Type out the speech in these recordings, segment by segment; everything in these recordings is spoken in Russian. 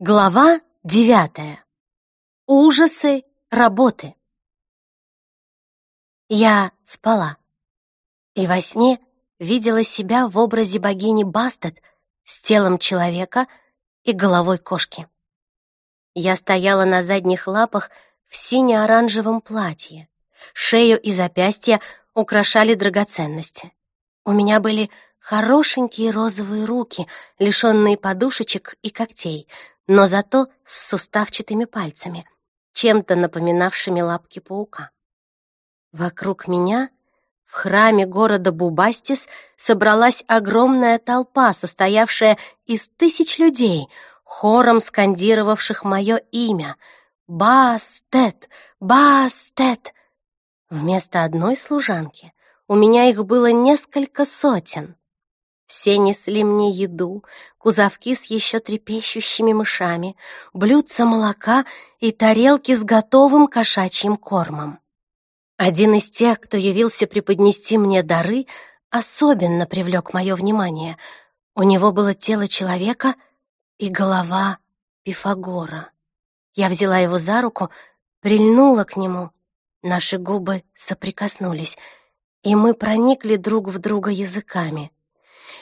Глава девятая. Ужасы работы. Я спала. И во сне видела себя в образе богини Бастет с телом человека и головой кошки. Я стояла на задних лапах в сине-оранжевом платье. Шею и запястья украшали драгоценности. У меня были хорошенькие розовые руки, лишенные подушечек и когтей — но зато с суставчатыми пальцами, чем-то напоминавшими лапки паука. Вокруг меня в храме города Бубастис собралась огромная толпа, состоявшая из тысяч людей, хором скандировавших мое имя «Бастет! Бастет!». Вместо одной служанки у меня их было несколько сотен. Все несли мне еду, кузовки с еще трепещущими мышами, блюдца молока и тарелки с готовым кошачьим кормом. Один из тех, кто явился преподнести мне дары, особенно привлек мое внимание. У него было тело человека и голова Пифагора. Я взяла его за руку, прильнула к нему. Наши губы соприкоснулись, и мы проникли друг в друга языками —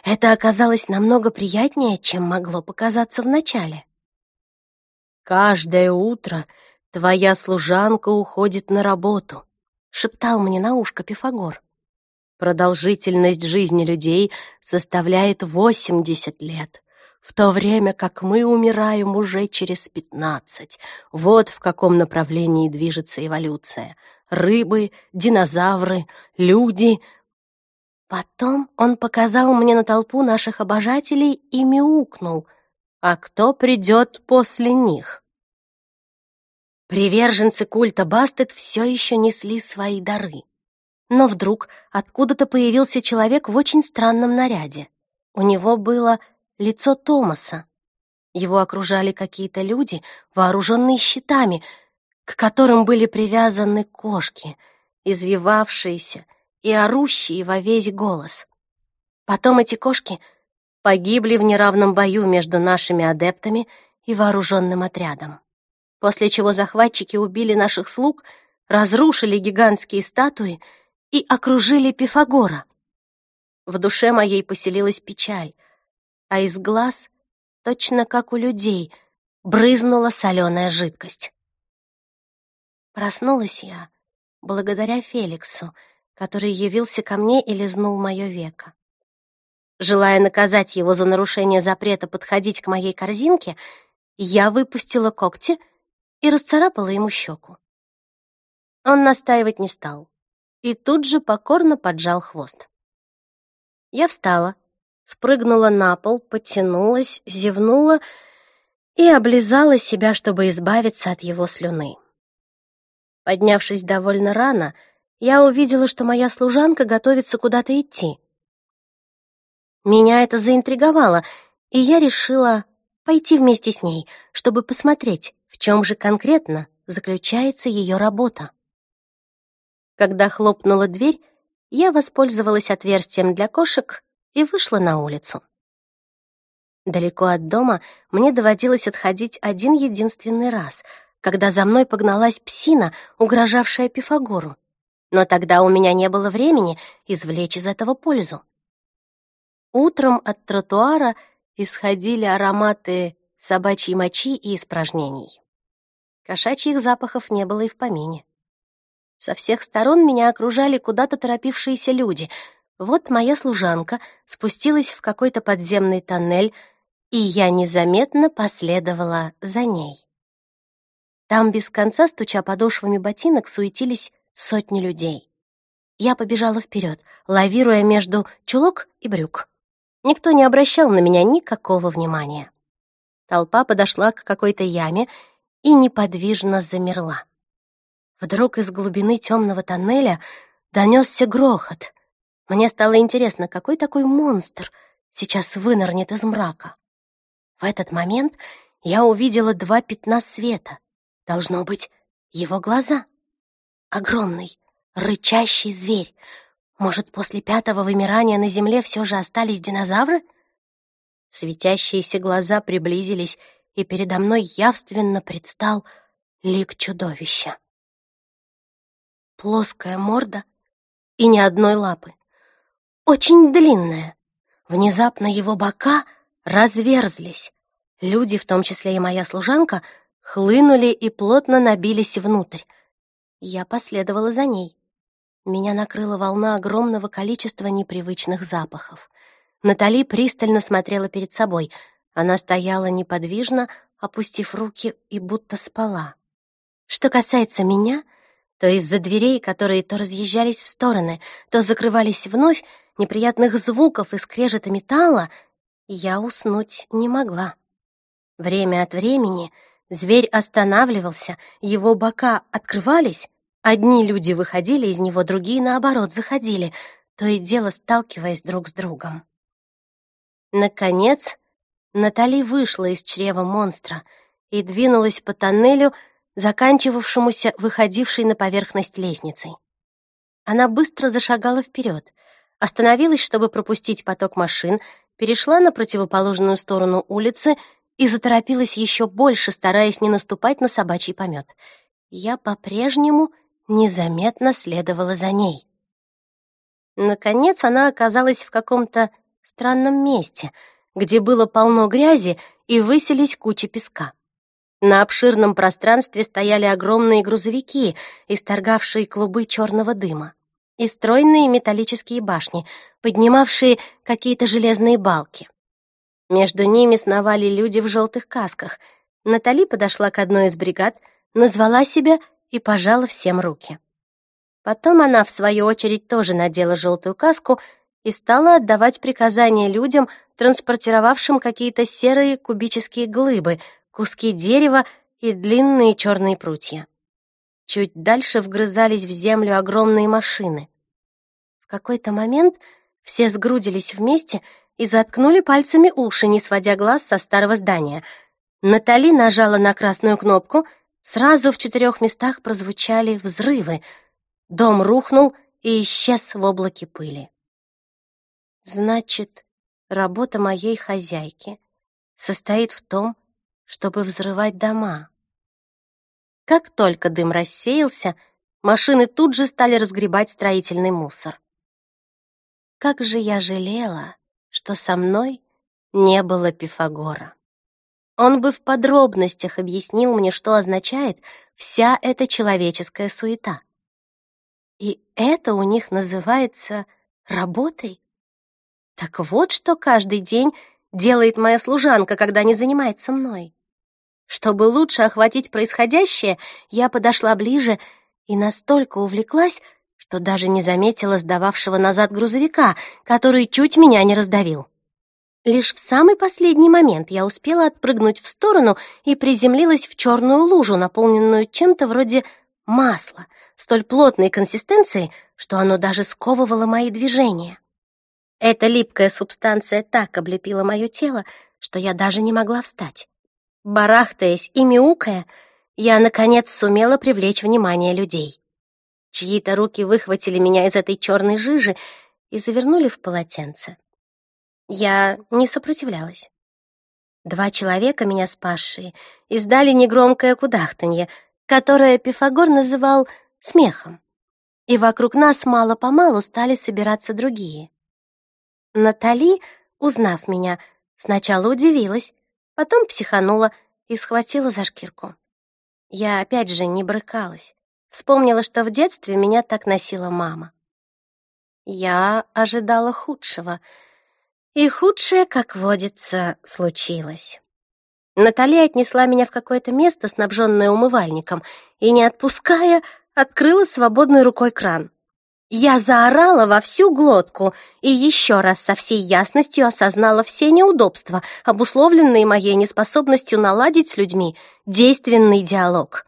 это оказалось намного приятнее, чем могло показаться вначале. «Каждое утро твоя служанка уходит на работу», — шептал мне на ушко Пифагор. «Продолжительность жизни людей составляет 80 лет, в то время как мы умираем уже через 15. Вот в каком направлении движется эволюция. Рыбы, динозавры, люди — Потом он показал мне на толпу наших обожателей и мяукнул. «А кто придет после них?» Приверженцы культа Бастет все еще несли свои дары. Но вдруг откуда-то появился человек в очень странном наряде. У него было лицо Томаса. Его окружали какие-то люди, вооруженные щитами, к которым были привязаны кошки, извивавшиеся, и орущие во весь голос. Потом эти кошки погибли в неравном бою между нашими адептами и вооруженным отрядом. После чего захватчики убили наших слуг, разрушили гигантские статуи и окружили Пифагора. В душе моей поселилась печаль, а из глаз, точно как у людей, брызнула соленая жидкость. Проснулась я благодаря Феликсу, который явился ко мне и лизнул мое веко. Желая наказать его за нарушение запрета подходить к моей корзинке, я выпустила когти и расцарапала ему щеку. Он настаивать не стал и тут же покорно поджал хвост. Я встала, спрыгнула на пол, потянулась, зевнула и облизала себя, чтобы избавиться от его слюны. Поднявшись довольно рано, я увидела, что моя служанка готовится куда-то идти. Меня это заинтриговало, и я решила пойти вместе с ней, чтобы посмотреть, в чем же конкретно заключается ее работа. Когда хлопнула дверь, я воспользовалась отверстием для кошек и вышла на улицу. Далеко от дома мне доводилось отходить один единственный раз, когда за мной погналась псина, угрожавшая Пифагору но тогда у меня не было времени извлечь из этого пользу. Утром от тротуара исходили ароматы собачьей мочи и испражнений. Кошачьих запахов не было и в помине. Со всех сторон меня окружали куда-то торопившиеся люди. Вот моя служанка спустилась в какой-то подземный тоннель, и я незаметно последовала за ней. Там без конца, стуча подошвами ботинок, суетились сотни людей. Я побежала вперед, лавируя между чулок и брюк. Никто не обращал на меня никакого внимания. Толпа подошла к какой-то яме и неподвижно замерла. Вдруг из глубины темного тоннеля донесся грохот. Мне стало интересно, какой такой монстр сейчас вынырнет из мрака. В этот момент я увидела два пятна света. Должно быть, его глаза. Огромный, рычащий зверь. Может, после пятого вымирания на Земле все же остались динозавры? Светящиеся глаза приблизились и передо мной явственно предстал лик чудовища. Плоская морда и ни одной лапы. Очень длинная. Внезапно его бока разверзлись. Люди, в том числе и моя служанка, хлынули и плотно набились внутрь. Я последовала за ней. Меня накрыла волна огромного количества непривычных запахов. Натали пристально смотрела перед собой. Она стояла неподвижно, опустив руки и будто спала. Что касается меня, то из-за дверей, которые то разъезжались в стороны, то закрывались вновь, неприятных звуков и скрежета металла, я уснуть не могла. Время от времени зверь останавливался, его бока открывались, одни люди выходили из него, другие, наоборот, заходили, то и дело сталкиваясь друг с другом. Наконец, Натали вышла из чрева монстра и двинулась по тоннелю, заканчивавшемуся выходившей на поверхность лестницей. Она быстро зашагала вперед, остановилась, чтобы пропустить поток машин, перешла на противоположную сторону улицы и заторопилась еще больше, стараясь не наступать на собачий помет. Я по-прежнему незаметно следовала за ней. Наконец она оказалась в каком-то странном месте, где было полно грязи и высились кучи песка. На обширном пространстве стояли огромные грузовики, исторгавшие клубы черного дыма, и стройные металлические башни, поднимавшие какие-то железные балки. Между ними сновали люди в желтых касках. Натали подошла к одной из бригад, назвала себя и пожала всем руки. Потом она, в свою очередь, тоже надела желтую каску и стала отдавать приказания людям, транспортировавшим какие-то серые кубические глыбы, куски дерева и длинные черные прутья. Чуть дальше вгрызались в землю огромные машины. В какой-то момент все сгрудились вместе и заткнули пальцами уши, не сводя глаз со старого здания. Натали нажала на красную кнопку, сразу в четырех местах прозвучали взрывы. Дом рухнул и исчез в облаке пыли. Значит, работа моей хозяйки состоит в том, чтобы взрывать дома. Как только дым рассеялся, машины тут же стали разгребать строительный мусор. Как же я жалела, что со мной не было Пифагора. Он бы в подробностях объяснил мне, что означает вся эта человеческая суета. И это у них называется работой? Так вот, что каждый день делает моя служанка, когда не занимается мной. Чтобы лучше охватить происходящее, я подошла ближе и настолько увлеклась, что даже не заметила сдававшего назад грузовика, который чуть меня не раздавил. Лишь в самый последний момент я успела отпрыгнуть в сторону и приземлилась в черную лужу, наполненную чем-то вроде масла, столь плотной консистенции, что оно даже сковывало мои движения. Эта липкая субстанция так облепила мое тело, что я даже не могла встать. Барахтаясь и мяукая, я, наконец, сумела привлечь внимание людей. Чьи-то руки выхватили меня из этой черной жижи и завернули в полотенце. Я не сопротивлялась. Два человека, меня спасшие, издали негромкое кудахтанье, которое Пифагор называл смехом. И вокруг нас мало-помалу стали собираться другие. Натали, узнав меня, сначала удивилась, Потом психанула и схватила за шкирку. Я опять же не брыкалась. Вспомнила, что в детстве меня так носила мама. Я ожидала худшего. И худшее, как водится, случилось. Наталья отнесла меня в какое-то место, снабженное умывальником, и, не отпуская, открыла свободной рукой кран. Я заорала во всю глотку и еще раз со всей ясностью осознала все неудобства, обусловленные моей неспособностью наладить с людьми действенный диалог.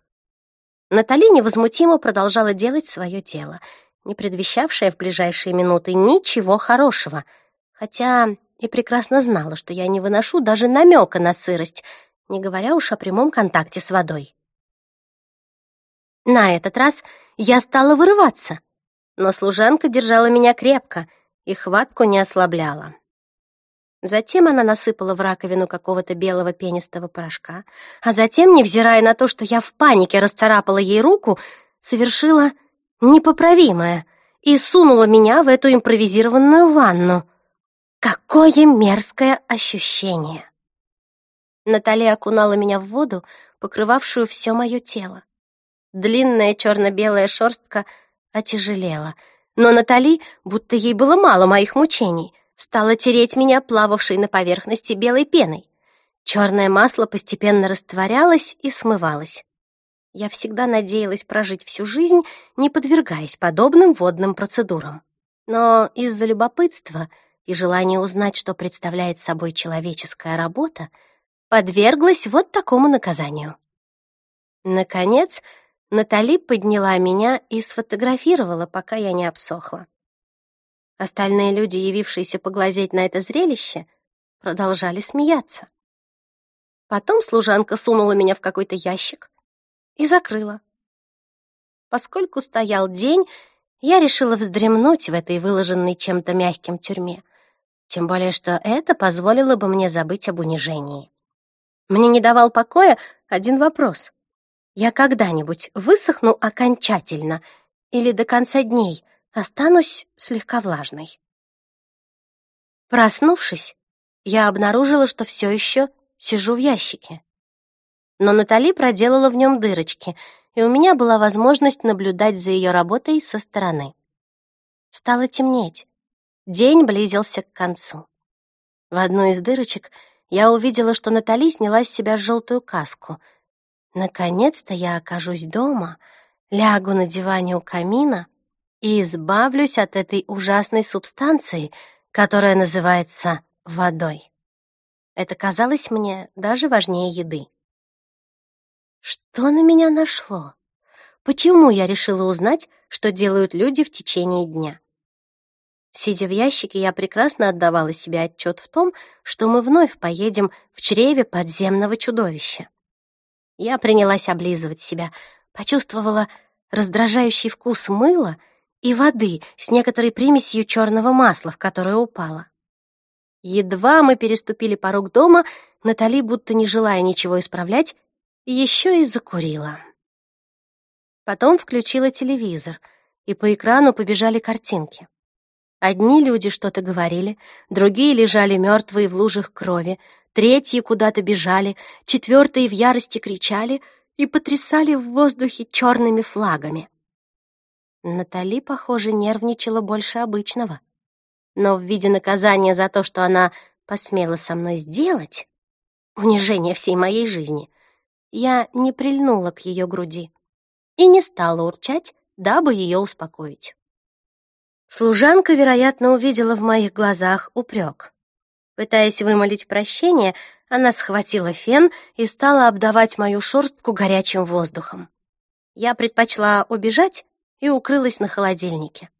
Натали невозмутимо продолжала делать свое дело, не предвещавшее в ближайшие минуты ничего хорошего, хотя и прекрасно знала, что я не выношу даже намека на сырость, не говоря уж о прямом контакте с водой. На этот раз я стала вырываться — но служанка держала меня крепко и хватку не ослабляла. Затем она насыпала в раковину какого-то белого пенистого порошка, а затем, невзирая на то, что я в панике расцарапала ей руку, совершила непоправимое и сунула меня в эту импровизированную ванну. Какое мерзкое ощущение! Натали окунала меня в воду, покрывавшую все мое тело. Длинная черно-белая шерстка отяжелела, но Натали, будто ей было мало моих мучений, стала тереть меня, плававшей на поверхности белой пеной. Черное масло постепенно растворялось и смывалось. Я всегда надеялась прожить всю жизнь, не подвергаясь подобным водным процедурам. Но из-за любопытства и желания узнать, что представляет собой человеческая работа, подверглась вот такому наказанию. Наконец, Натали подняла меня и сфотографировала, пока я не обсохла. Остальные люди, явившиеся поглазеть на это зрелище, продолжали смеяться. Потом служанка сунула меня в какой-то ящик и закрыла. Поскольку стоял день, я решила вздремнуть в этой выложенной чем-то мягким тюрьме, тем более что это позволило бы мне забыть об унижении. Мне не давал покоя один вопрос. Я когда-нибудь высохну окончательно или до конца дней — останусь слегка влажной. Проснувшись, я обнаружила, что все еще сижу в ящике. Но Натали проделала в нем дырочки, и у меня была возможность наблюдать за ее работой со стороны. Стало темнеть. День близился к концу. В одну из дырочек я увидела, что Натали сняла с себя желтую каску. Наконец-то я окажусь дома, лягу на диване у камина — и избавлюсь от этой ужасной субстанции, которая называется водой. Это казалось мне даже важнее еды. Что на меня нашло? Почему я решила узнать, что делают люди в течение дня? Сидя в ящике, я прекрасно отдавала себе отчет в том, что мы вновь поедем в чреве подземного чудовища. Я принялась облизывать себя, почувствовала раздражающий вкус мыла и воды с некоторой примесью черного масла, в которое упала. Едва мы переступили порог дома, Натали, будто не желая ничего исправлять, еще и закурила. Потом включила телевизор, и по экрану побежали картинки. Одни люди что-то говорили, другие лежали мертвые в лужах крови, третьи куда-то бежали, четвертые в ярости кричали и потрясали в воздухе черными флагами. Натали, похоже, нервничала больше обычного. Но в виде наказания за то, что она посмела со мной сделать, унижение всей моей жизни, я не прильнула к ее груди и не стала урчать, дабы ее успокоить. Служанка, вероятно, увидела в моих глазах упрек. Пытаясь вымолить прощение, она схватила фен и стала обдавать мою шерстку горячим воздухом. Я предпочла убежать и укрылась на холодильнике.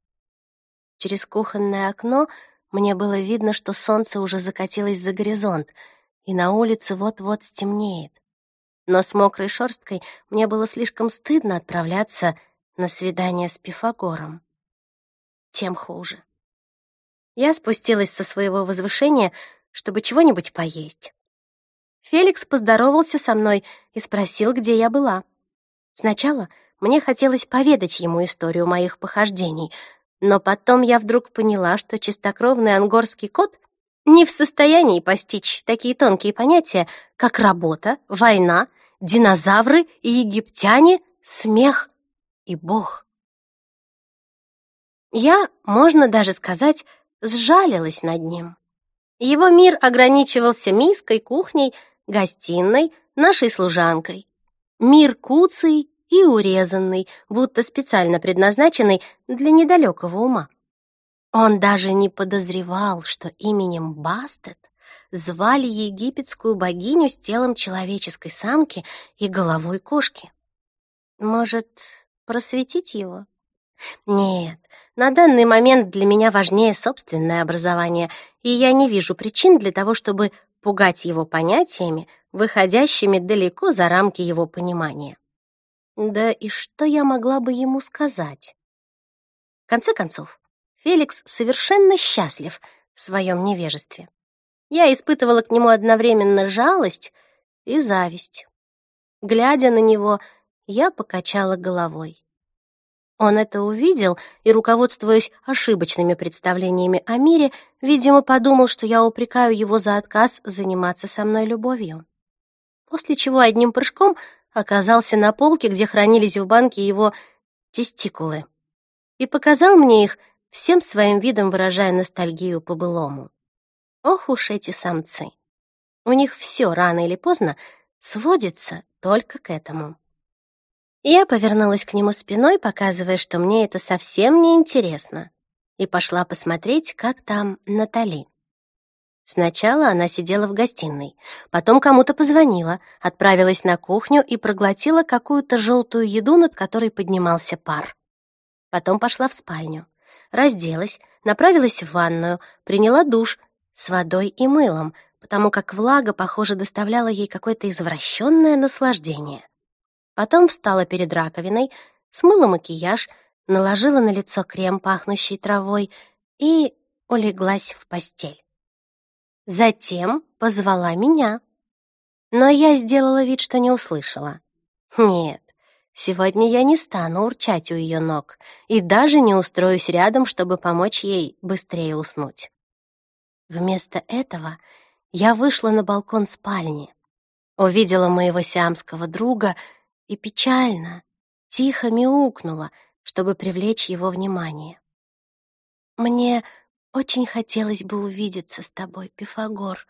Через кухонное окно мне было видно, что солнце уже закатилось за горизонт, и на улице вот-вот стемнеет. Но с мокрой шерсткой мне было слишком стыдно отправляться на свидание с Пифагором. Тем хуже. Я спустилась со своего возвышения, чтобы чего-нибудь поесть. Феликс поздоровался со мной и спросил, где я была. Сначала мне хотелось поведать ему историю моих похождений, но потом я вдруг поняла, что чистокровный ангорский кот не в состоянии постичь такие тонкие понятия, как работа, война, динозавры и египтяне, смех и бог. Я, можно даже сказать, сжалилась над ним. Его мир ограничивался миской, кухней, гостиной, нашей служанкой. Мир Куций и урезанный, будто специально предназначенный для недалекого ума. Он даже не подозревал, что именем Бастет звали египетскую богиню с телом человеческой самки и головой кошки. Может, просветить его? Нет, на данный момент для меня важнее собственное образование, и я не вижу причин для того, чтобы пугать его понятиями, выходящими далеко за рамки его понимания. Да и что я могла бы ему сказать? В конце концов, Феликс совершенно счастлив в своем невежестве. Я испытывала к нему одновременно жалость и зависть. Глядя на него, я покачала головой. Он это увидел и, руководствуясь ошибочными представлениями о мире, видимо, подумал, что я упрекаю его за отказ заниматься со мной любовью. После чего одним прыжком оказался на полке, где хранились в банке его тестикулы, и показал мне их, всем своим видом выражая ностальгию по былому. Ох уж эти самцы! У них все рано или поздно сводится только к этому. Я повернулась к нему спиной, показывая, что мне это совсем не интересно, и пошла посмотреть, как там Натали. Сначала она сидела в гостиной, потом кому-то позвонила, отправилась на кухню и проглотила какую-то желтую еду, над которой поднимался пар. Потом пошла в спальню, разделась, направилась в ванную, приняла душ с водой и мылом, потому как влага, похоже, доставляла ей какое-то извращенное наслаждение. Потом встала перед раковиной, смыла макияж, наложила на лицо крем, пахнущий травой, и улеглась в постель. Затем позвала меня. Но я сделала вид, что не услышала. Нет, сегодня я не стану урчать у ее ног и даже не устроюсь рядом, чтобы помочь ей быстрее уснуть. Вместо этого я вышла на балкон спальни, увидела моего сиамского друга — и печально, тихо мяукнула, чтобы привлечь его внимание. «Мне очень хотелось бы увидеться с тобой, Пифагор,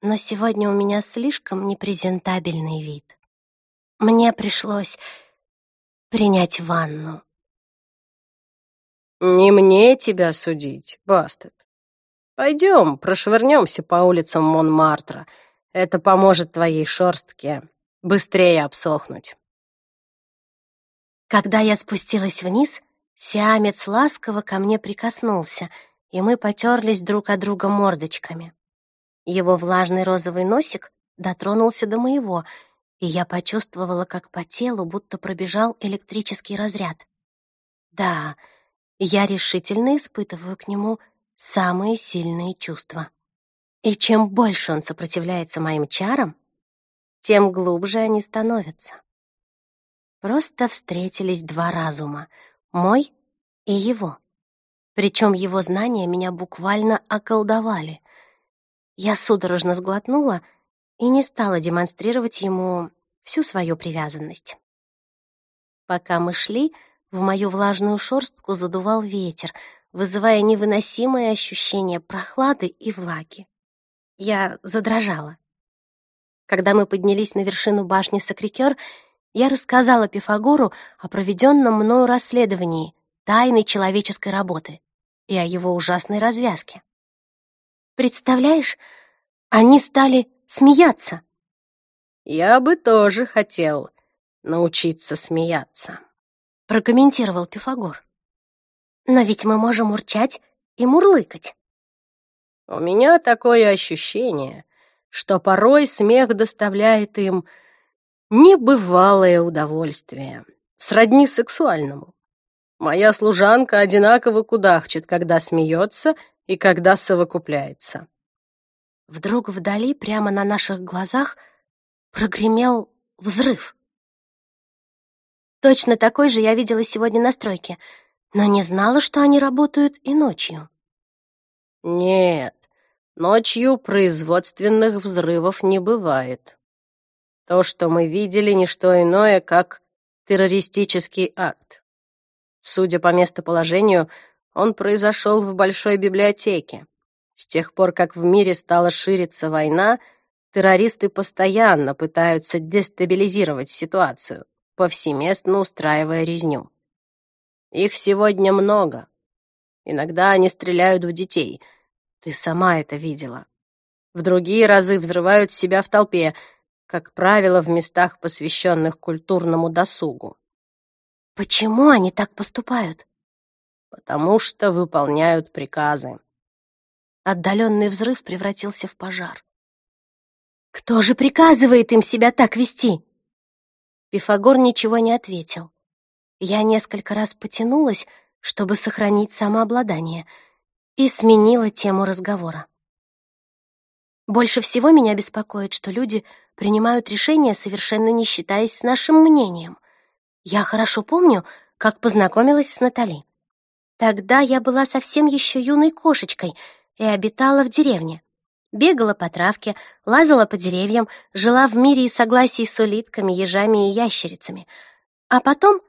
но сегодня у меня слишком непрезентабельный вид. Мне пришлось принять ванну». «Не мне тебя судить, Бастет. Пойдем, прошвырнемся по улицам Монмартра. Это поможет твоей шорстке быстрее обсохнуть». Когда я спустилась вниз, сиамец ласково ко мне прикоснулся, и мы потерлись друг от друга мордочками. Его влажный розовый носик дотронулся до моего, и я почувствовала, как по телу будто пробежал электрический разряд. Да, я решительно испытываю к нему самые сильные чувства. И чем больше он сопротивляется моим чарам, тем глубже они становятся. Просто встретились два разума — мой и его. Причем его знания меня буквально околдовали. Я судорожно сглотнула и не стала демонстрировать ему всю свою привязанность. Пока мы шли, в мою влажную шорстку задувал ветер, вызывая невыносимое ощущение прохлады и влаги. Я задрожала. Когда мы поднялись на вершину башни Сакрикер, я рассказала Пифагору о проведенном мною расследовании тайны человеческой работы и о его ужасной развязке. Представляешь, они стали смеяться. «Я бы тоже хотел научиться смеяться», — прокомментировал Пифагор. «Но ведь мы можем урчать и мурлыкать». «У меня такое ощущение, что порой смех доставляет им небывалое удовольствие, сродни сексуальному. Моя служанка одинаково кудахчет, когда смеется и когда совокупляется. Вдруг вдали, прямо на наших глазах, прогремел взрыв. Точно такой же я видела сегодня на стройке, но не знала, что они работают и ночью. Нет, Ночью производственных взрывов не бывает. То, что мы видели, не что иное, как террористический акт. Судя по местоположению, он произошел в большой библиотеке. С тех пор, как в мире стала шириться война, террористы постоянно пытаются дестабилизировать ситуацию, повсеместно устраивая резню. Их сегодня много. Иногда они стреляют в детей — ты сама это видела. В другие разы взрывают себя в толпе, как правило, в местах, посвященных культурному досугу. Почему они так поступают? Потому что выполняют приказы. Отдаленный взрыв превратился в пожар. Кто же приказывает им себя так вести? Пифагор ничего не ответил. Я несколько раз потянулась, чтобы сохранить самообладание — и сменила тему разговора. Больше всего меня беспокоит, что люди принимают решения, совершенно не считаясь с нашим мнением. Я хорошо помню, как познакомилась с Натали. Тогда я была совсем еще юной кошечкой и обитала в деревне. Бегала по травке, лазала по деревьям, жила в мире и согласии с улитками, ежами и ящерицами. А потом,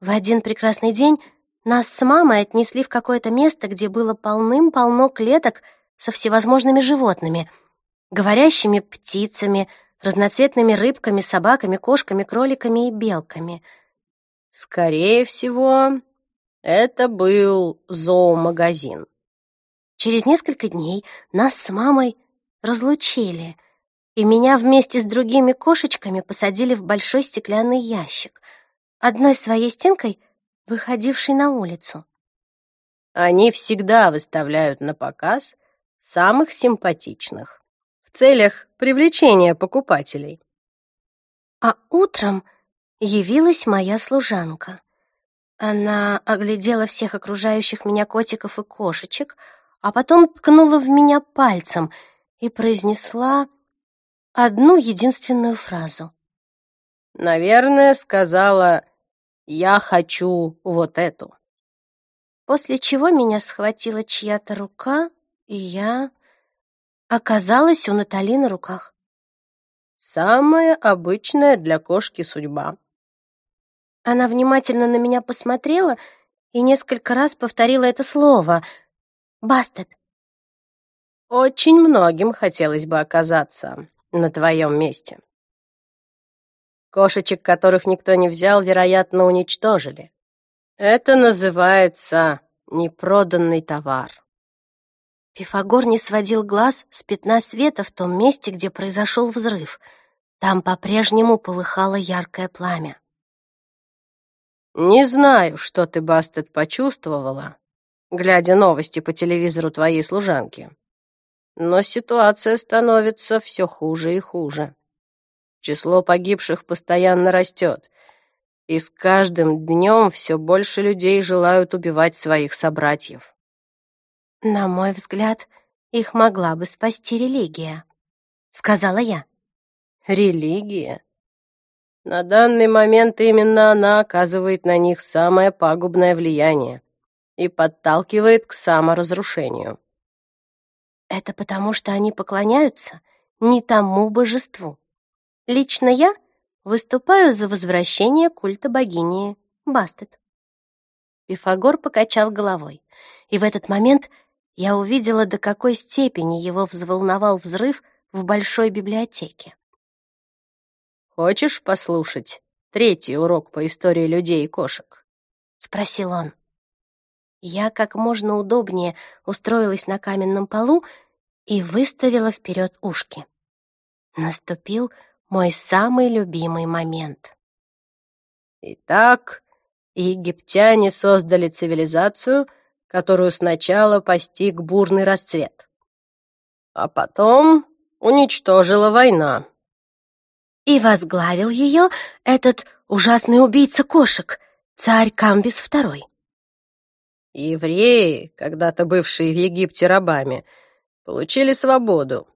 в один прекрасный день, нас с мамой отнесли в какое-то место, где было полным-полно клеток со всевозможными животными, говорящими птицами, разноцветными рыбками, собаками, кошками, кроликами и белками. Скорее всего, это был зоомагазин. Через несколько дней нас с мамой разлучили, и меня вместе с другими кошечками посадили в большой стеклянный ящик, одной своей стенкой выходивший на улицу. Они всегда выставляют на показ самых симпатичных в целях привлечения покупателей. А утром явилась моя служанка. Она оглядела всех окружающих меня котиков и кошечек, а потом ткнула в меня пальцем и произнесла одну единственную фразу. Наверное, сказала «Я хочу вот эту». После чего меня схватила чья-то рука, и я оказалась у Натали на руках. Самая обычная для кошки судьба. Она внимательно на меня посмотрела и несколько раз повторила это слово — Бастет. Очень многим хотелось бы оказаться на твоем месте. Кошечек, которых никто не взял, вероятно, уничтожили. Это называется непроданный товар. Пифагор не сводил глаз с пятна света в том месте, где произошел взрыв. Там по-прежнему полыхало яркое пламя. «Не знаю, что ты, Бастет, почувствовала, глядя новости по телевизору твоей служанки. Но ситуация становится все хуже и хуже. Число погибших постоянно растет, и с каждым днем все больше людей желают убивать своих собратьев. «На мой взгляд, их могла бы спасти религия», — сказала я. «Религия?» На данный момент именно она оказывает на них самое пагубное влияние и подталкивает к саморазрушению. Это потому, что они поклоняются не тому божеству. Лично я выступаю за возвращение культа богини Бастет. Пифагор покачал головой, и в этот момент я увидела, до какой степени его взволновал взрыв в большой библиотеке. «Хочешь послушать третий урок по истории людей и кошек?» — спросил он. Я как можно удобнее устроилась на каменном полу и выставила вперед ушки. Наступил мой самый любимый момент. Итак, египтяне создали цивилизацию, которую сначала постиг бурный расцвет, а потом уничтожила война. И возглавил ее этот ужасный убийца кошек, царь Камбис II. Евреи, когда-то бывшие в Египте рабами, получили свободу.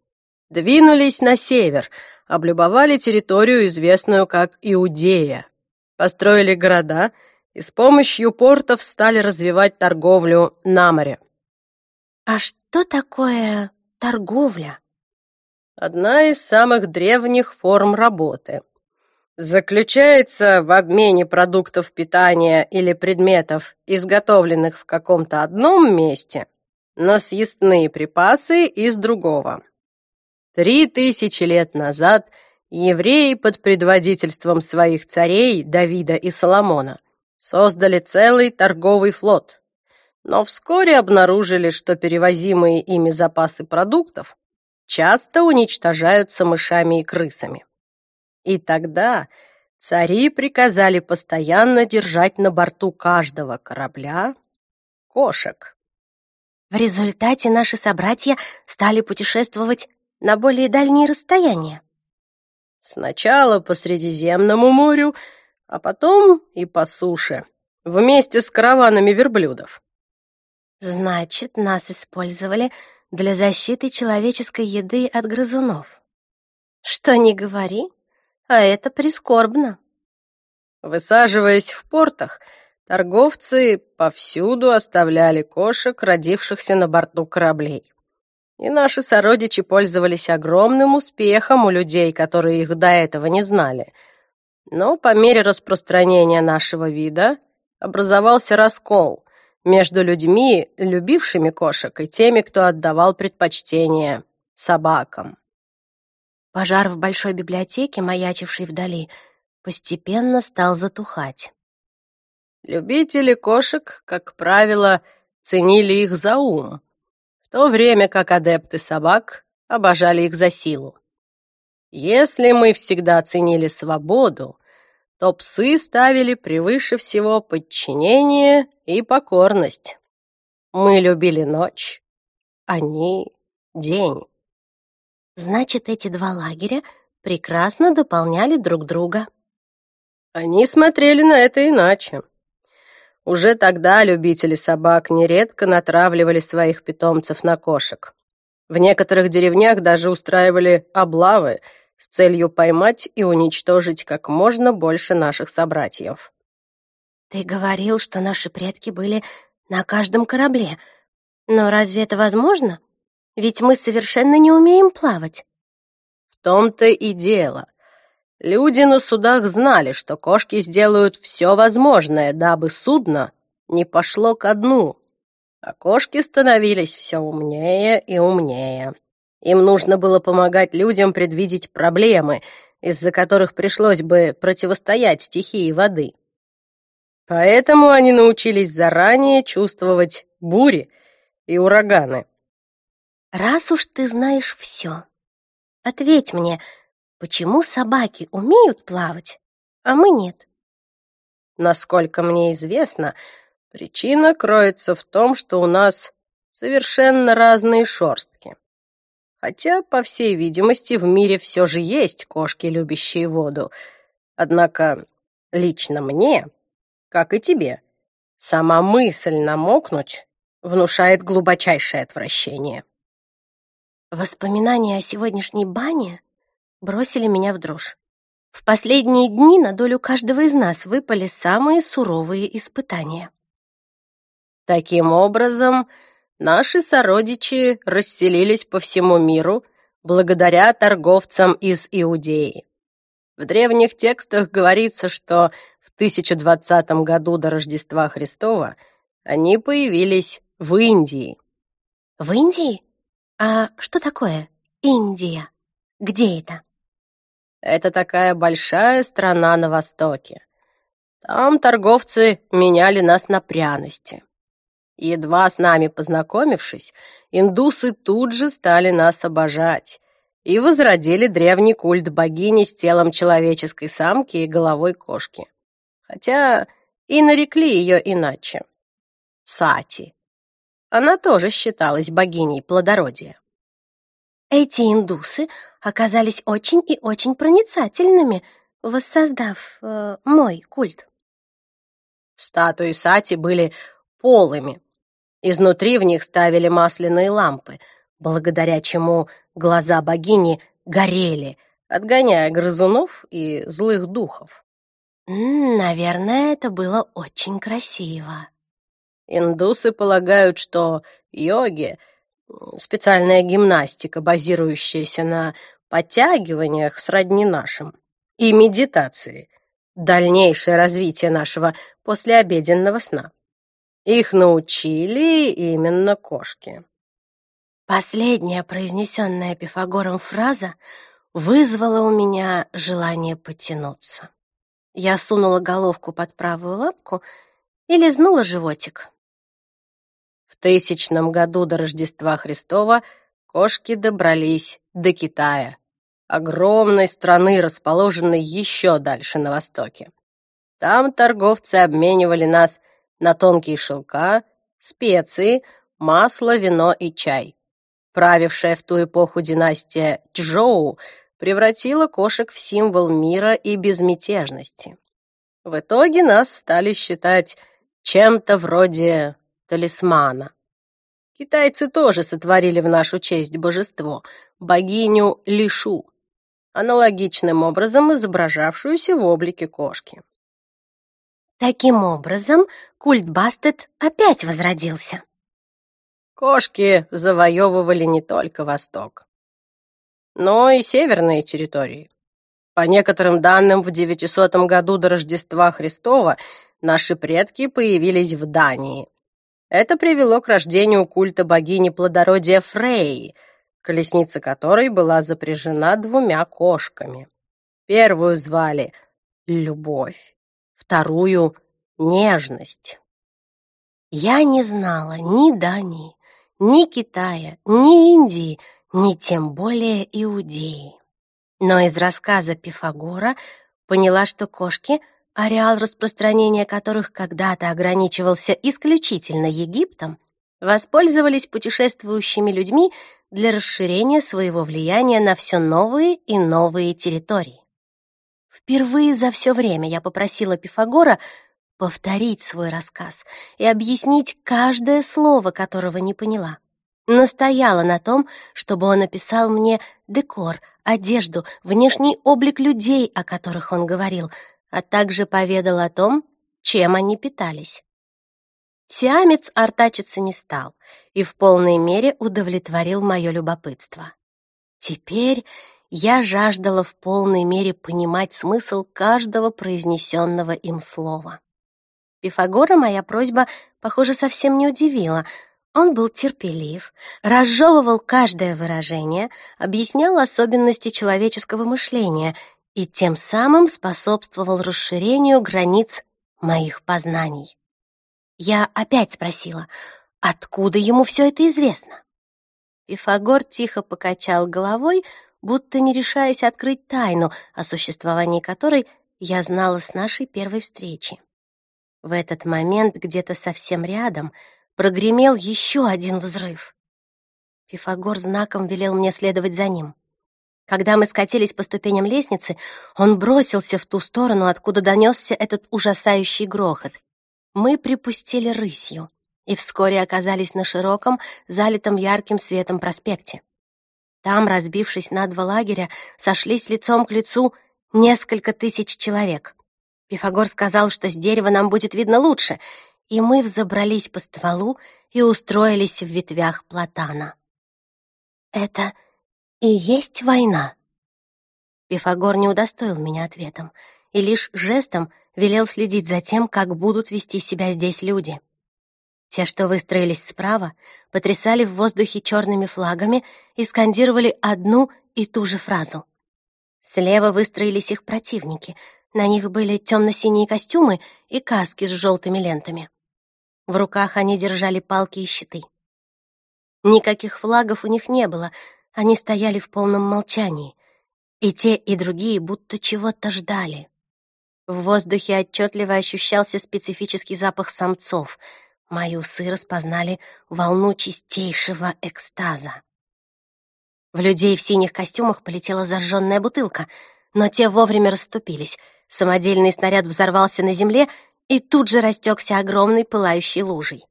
Двинулись на север, облюбовали территорию, известную как Иудея. Построили города и с помощью портов стали развивать торговлю на море. А что такое торговля? Одна из самых древних форм работы заключается в обмене продуктов питания или предметов, изготовленных в каком-то одном месте, на съестные припасы из другого. Три тысячи лет назад евреи под предводительством своих царей Давида и Соломона создали целый торговый флот, но вскоре обнаружили, что перевозимые ими запасы продуктов часто уничтожаются мышами и крысами. И тогда цари приказали постоянно держать на борту каждого корабля кошек. В результате наши собратья стали путешествовать на более дальние расстояния. Сначала по Средиземному морю, а потом и по суше, вместе с караванами верблюдов. Значит, нас использовали для защиты человеческой еды от грызунов. Что ни говори, а это прискорбно. Высаживаясь в портах, торговцы повсюду оставляли кошек, родившихся на борту кораблей. И наши сородичи пользовались огромным успехом у людей, которые их до этого не знали. Но по мере распространения нашего вида образовался раскол между людьми, любившими кошек, и теми, кто отдавал предпочтение собакам. Пожар в большой библиотеке, маячивший вдали, постепенно стал затухать. Любители кошек, как правило, ценили их за ум, в то время как адепты собак обожали их за силу. Если мы всегда ценили свободу, то псы ставили превыше всего подчинение и покорность. Мы любили ночь, они — день. Значит, эти два лагеря прекрасно дополняли друг друга. Они смотрели на это иначе. Уже тогда любители собак нередко натравливали своих питомцев на кошек. В некоторых деревнях даже устраивали облавы с целью поймать и уничтожить как можно больше наших собратьев. Ты говорил, что наши предки были на каждом корабле. Но разве это возможно? Ведь мы совершенно не умеем плавать. В том-то и дело. Люди на судах знали, что кошки сделают все возможное, дабы судно не пошло ко дну. А кошки становились все умнее и умнее. Им нужно было помогать людям предвидеть проблемы, из-за которых пришлось бы противостоять стихии воды. Поэтому они научились заранее чувствовать бури и ураганы. «Раз уж ты знаешь все, ответь мне, Почему собаки умеют плавать, а мы нет? Насколько мне известно, причина кроется в том, что у нас совершенно разные шорстки. Хотя, по всей видимости, в мире все же есть кошки, любящие воду. Однако лично мне, как и тебе, сама мысль намокнуть внушает глубочайшее отвращение. Воспоминания о сегодняшней бане бросили меня в дрожь. В последние дни на долю каждого из нас выпали самые суровые испытания. Таким образом, наши сородичи расселились по всему миру благодаря торговцам из Иудеи. В древних текстах говорится, что в 1020 году до Рождества Христова они появились в Индии. В Индии? А что такое Индия? Где это? Это такая большая страна на востоке. Там торговцы меняли нас на пряности. Едва с нами познакомившись, индусы тут же стали нас обожать и возродили древний культ богини с телом человеческой самки и головой кошки. Хотя и нарекли ее иначе. Сати. Она тоже считалась богиней плодородия. Эти индусы оказались очень и очень проницательными, воссоздав э, мой культ. Статуи Сати были полыми. Изнутри в них ставили масляные лампы, благодаря чему глаза богини горели, отгоняя грызунов и злых духов. наверное, это было очень красиво. Индусы полагают, что йоги — специальная гимнастика, базирующаяся на подтягиваниях сродни нашим, и медитации, дальнейшее развитие нашего послеобеденного сна. Их научили именно кошки. Последняя произнесенная Пифагором фраза вызвала у меня желание потянуться. Я сунула головку под правую лапку и лизнула животик. В тысячном году до Рождества Христова кошки добрались до Китая, огромной страны, расположенной еще дальше на востоке. Там торговцы обменивали нас на тонкие шелка, специи, масло, вино и чай. Правившая в ту эпоху династия Чжоу превратила кошек в символ мира и безмятежности. В итоге нас стали считать чем-то вроде талисмана. Китайцы тоже сотворили в нашу честь божество, богиню Лишу, аналогичным образом изображавшуюся в облике кошки. Таким образом, культ Бастет опять возродился. Кошки завоевывали не только Восток, но и северные территории. По некоторым данным, в 900 году до Рождества Христова наши предки появились в Дании, это привело к рождению культа богини плодородия Фрей, колесница которой была запряжена двумя кошками. Первую звали Любовь, вторую — Нежность. Я не знала ни Дании, ни Китая, ни Индии, ни тем более Иудеи. Но из рассказа Пифагора поняла, что кошки — ареал распространения которых когда-то ограничивался исключительно Египтом, воспользовались путешествующими людьми для расширения своего влияния на все новые и новые территории. Впервые за все время я попросила Пифагора повторить свой рассказ и объяснить каждое слово, которого не поняла. Настояла на том, чтобы он описал мне декор, одежду, внешний облик людей, о которых он говорил — а также поведал о том, чем они питались. Сиамец артачиться не стал и в полной мере удовлетворил мое любопытство. Теперь я жаждала в полной мере понимать смысл каждого произнесенного им слова. Пифагора моя просьба, похоже, совсем не удивила. Он был терпелив, разжевывал каждое выражение, объяснял особенности человеческого мышления и тем самым способствовал расширению границ моих познаний. Я опять спросила, откуда ему все это известно? Пифагор тихо покачал головой, будто не решаясь открыть тайну, о существовании которой я знала с нашей первой встречи. В этот момент где-то совсем рядом прогремел еще один взрыв. Пифагор знаком велел мне следовать за ним. Когда мы скатились по ступеням лестницы, он бросился в ту сторону, откуда донесся этот ужасающий грохот. Мы припустили рысью и вскоре оказались на широком, залитом ярким светом проспекте. Там, разбившись на два лагеря, сошлись лицом к лицу несколько тысяч человек. Пифагор сказал, что с дерева нам будет видно лучше, и мы взобрались по стволу и устроились в ветвях платана. «Это и есть война?» Пифагор не удостоил меня ответом и лишь жестом велел следить за тем, как будут вести себя здесь люди. Те, что выстроились справа, потрясали в воздухе черными флагами и скандировали одну и ту же фразу. Слева выстроились их противники. На них были темно-синие костюмы и каски с желтыми лентами. В руках они держали палки и щиты. Никаких флагов у них не было — они стояли в полном молчании, и те, и другие будто чего-то ждали. В воздухе отчетливо ощущался специфический запах самцов. Мои усы распознали волну чистейшего экстаза. В людей в синих костюмах полетела зажженная бутылка, но те вовремя расступились. Самодельный снаряд взорвался на земле и тут же растекся огромной пылающей лужей.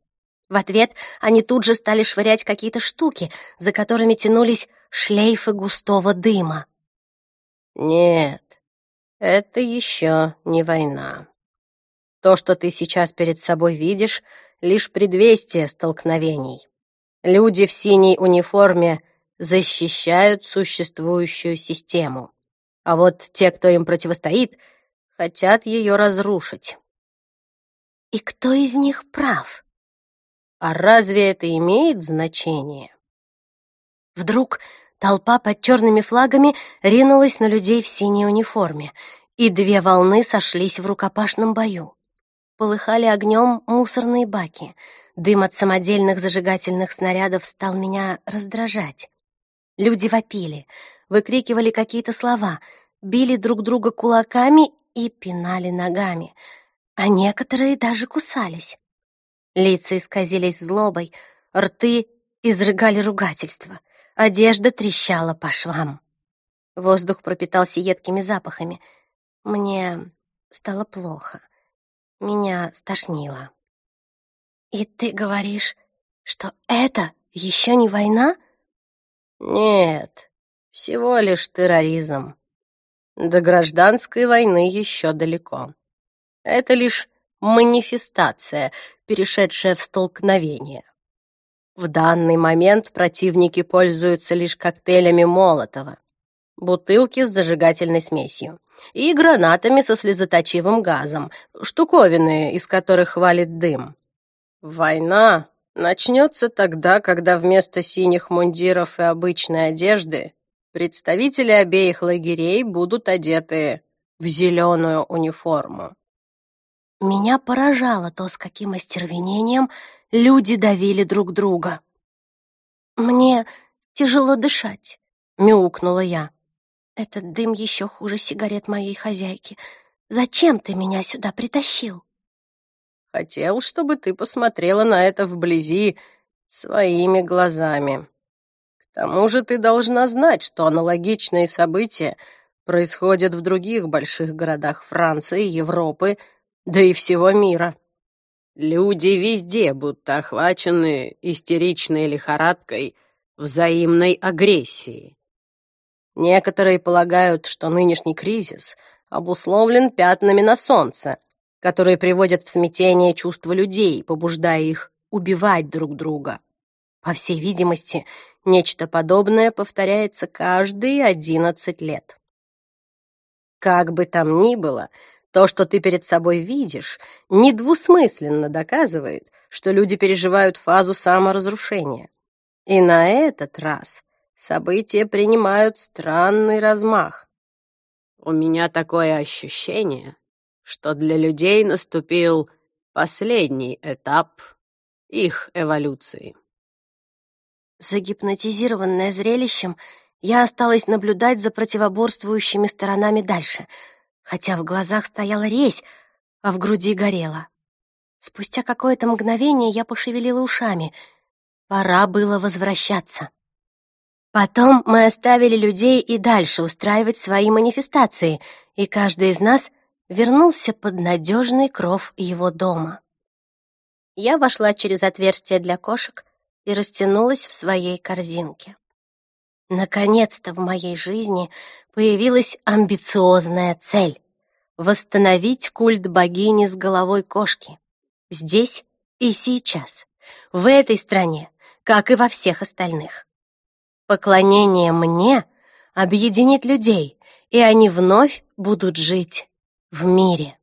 В ответ они тут же стали швырять какие-то штуки, за которыми тянулись шлейфы густого дыма. «Нет, это еще не война. То, что ты сейчас перед собой видишь, лишь предвестие столкновений. Люди в синей униформе защищают существующую систему, а вот те, кто им противостоит, хотят ее разрушить». «И кто из них прав?» А разве это имеет значение? Вдруг толпа под черными флагами ринулась на людей в синей униформе, и две волны сошлись в рукопашном бою. Полыхали огнем мусорные баки. Дым от самодельных зажигательных снарядов стал меня раздражать. Люди вопили, выкрикивали какие-то слова, били друг друга кулаками и пинали ногами, а некоторые даже кусались. Лица исказились злобой, рты изрыгали ругательства, одежда трещала по швам. Воздух пропитался едкими запахами. Мне стало плохо. Меня стошнило. «И ты говоришь, что это еще не война? Нет, всего лишь терроризм. До гражданской войны еще далеко. Это лишь манифестация, перешедшая в столкновение. В данный момент противники пользуются лишь коктейлями Молотова, бутылки с зажигательной смесью и гранатами со слезоточивым газом, штуковины, из которых валит дым. Война начнется тогда, когда вместо синих мундиров и обычной одежды представители обеих лагерей будут одеты в зеленую униформу. Меня поражало то, с каким остервенением люди давили друг друга. «Мне тяжело дышать», — мяукнула я. «Этот дым еще хуже сигарет моей хозяйки. Зачем ты меня сюда притащил?» Хотел, чтобы ты посмотрела на это вблизи своими глазами. К тому же ты должна знать, что аналогичные события происходят в других больших городах Франции, Европы, да и всего мира. Люди везде будто охвачены истеричной лихорадкой взаимной агрессии. Некоторые полагают, что нынешний кризис обусловлен пятнами на солнце — которые приводят в смятение чувства людей, побуждая их убивать друг друга. По всей видимости, нечто подобное повторяется каждые одиннадцать лет. Как бы там ни было, то, что ты перед собой видишь, недвусмысленно доказывает, что люди переживают фазу саморазрушения. И на этот раз события принимают странный размах. У меня такое ощущение, что для людей наступил последний этап их эволюции. Загипнотизированная зрелищем, я осталась наблюдать за противоборствующими сторонами дальше, хотя в глазах стояла резь, а в груди горела. Спустя какое-то мгновение я пошевелила ушами. Пора было возвращаться. Потом мы оставили людей и дальше устраивать свои манифестации, и каждый из нас вернулся под надежный кров его дома. Я вошла через отверстие для кошек и растянулась в своей корзинке. Наконец-то в моей жизни появилась амбициозная цель — восстановить культ богини с головой кошки. Здесь и сейчас, в этой стране, как и во всех остальных. Поклонение мне объединит людей, и они вновь будут жить в мире.